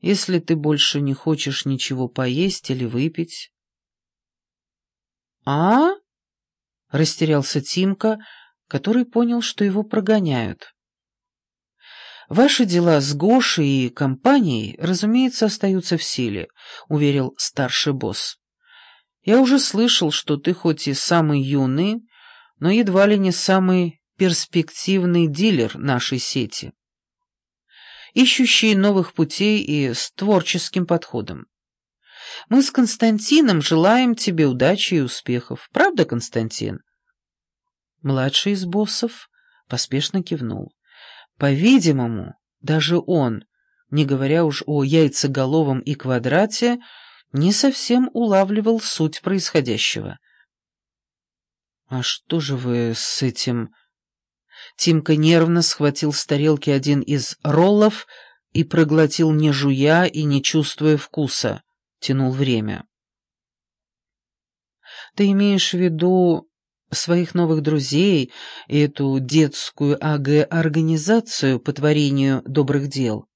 если ты больше не хочешь ничего поесть или выпить. «А?» — растерялся Тимка, который понял, что его прогоняют. «Ваши дела с Гошей и компанией, разумеется, остаются в силе», — уверил старший босс. «Я уже слышал, что ты хоть и самый юный, но едва ли не самый перспективный дилер нашей сети, ищущий новых путей и с творческим подходом. Мы с Константином желаем тебе удачи и успехов. Правда, Константин?» Младший из боссов поспешно кивнул. По-видимому, даже он, не говоря уж о яйцеголовом и квадрате, не совсем улавливал суть происходящего. «А что же вы с этим...» Тимка нервно схватил с тарелки один из роллов и проглотил, не жуя и не чувствуя вкуса. Тянул время. «Ты имеешь в виду своих новых друзей и эту детскую АГ-организацию по творению добрых дел.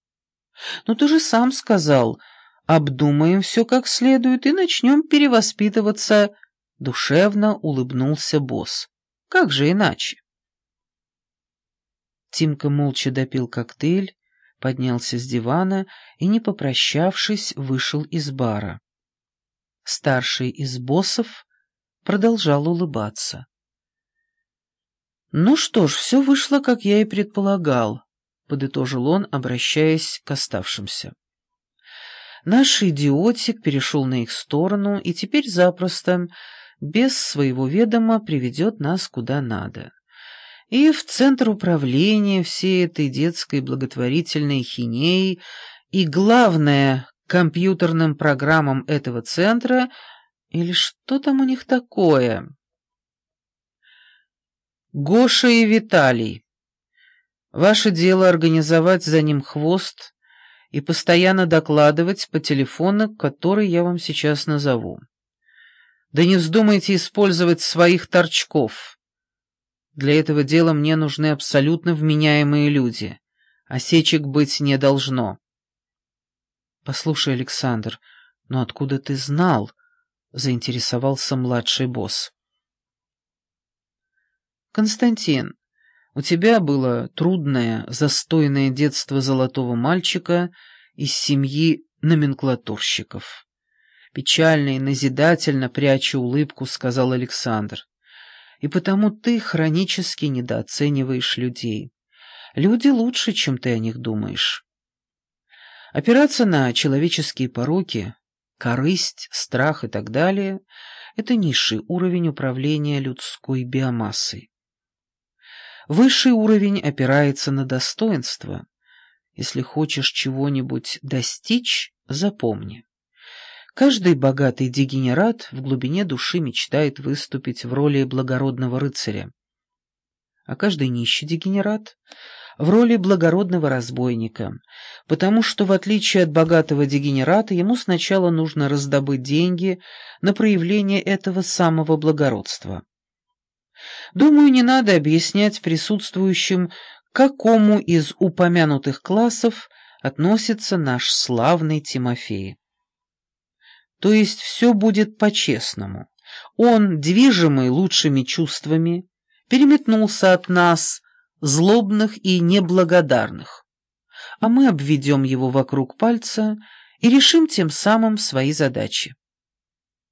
Но ты же сам сказал, обдумаем все как следует и начнем перевоспитываться, — душевно улыбнулся босс. Как же иначе? Тимка молча допил коктейль, поднялся с дивана и, не попрощавшись, вышел из бара. Старший из боссов продолжал улыбаться. «Ну что ж, все вышло, как я и предполагал», — подытожил он, обращаясь к оставшимся. «Наш идиотик перешел на их сторону и теперь запросто, без своего ведома, приведет нас куда надо. И в центр управления всей этой детской благотворительной хинеи и, главное, компьютерным программам этого центра — или что там у них такое? Гоша и Виталий. Ваше дело организовать за ним хвост и постоянно докладывать по телефону, который я вам сейчас назову. Да не вздумайте использовать своих торчков. Для этого дела мне нужны абсолютно вменяемые люди. Осечек быть не должно. Послушай, Александр, но откуда ты знал, — заинтересовался младший босс. «Константин, у тебя было трудное, застойное детство золотого мальчика из семьи номенклатурщиков». Печально и назидательно, пряча улыбку, сказал Александр. «И потому ты хронически недооцениваешь людей. Люди лучше, чем ты о них думаешь». Опираться на человеческие пороки корысть, страх и так далее — это низший уровень управления людской биомассой. Высший уровень опирается на достоинство. Если хочешь чего-нибудь достичь, запомни. Каждый богатый дегенерат в глубине души мечтает выступить в роли благородного рыцаря. А каждый нищий дегенерат — в роли благородного разбойника, потому что, в отличие от богатого дегенерата, ему сначала нужно раздобыть деньги на проявление этого самого благородства. Думаю, не надо объяснять присутствующим, к какому из упомянутых классов относится наш славный Тимофей. То есть все будет по-честному. Он, движимый лучшими чувствами, переметнулся от нас, злобных и неблагодарных, а мы обведем его вокруг пальца и решим тем самым свои задачи.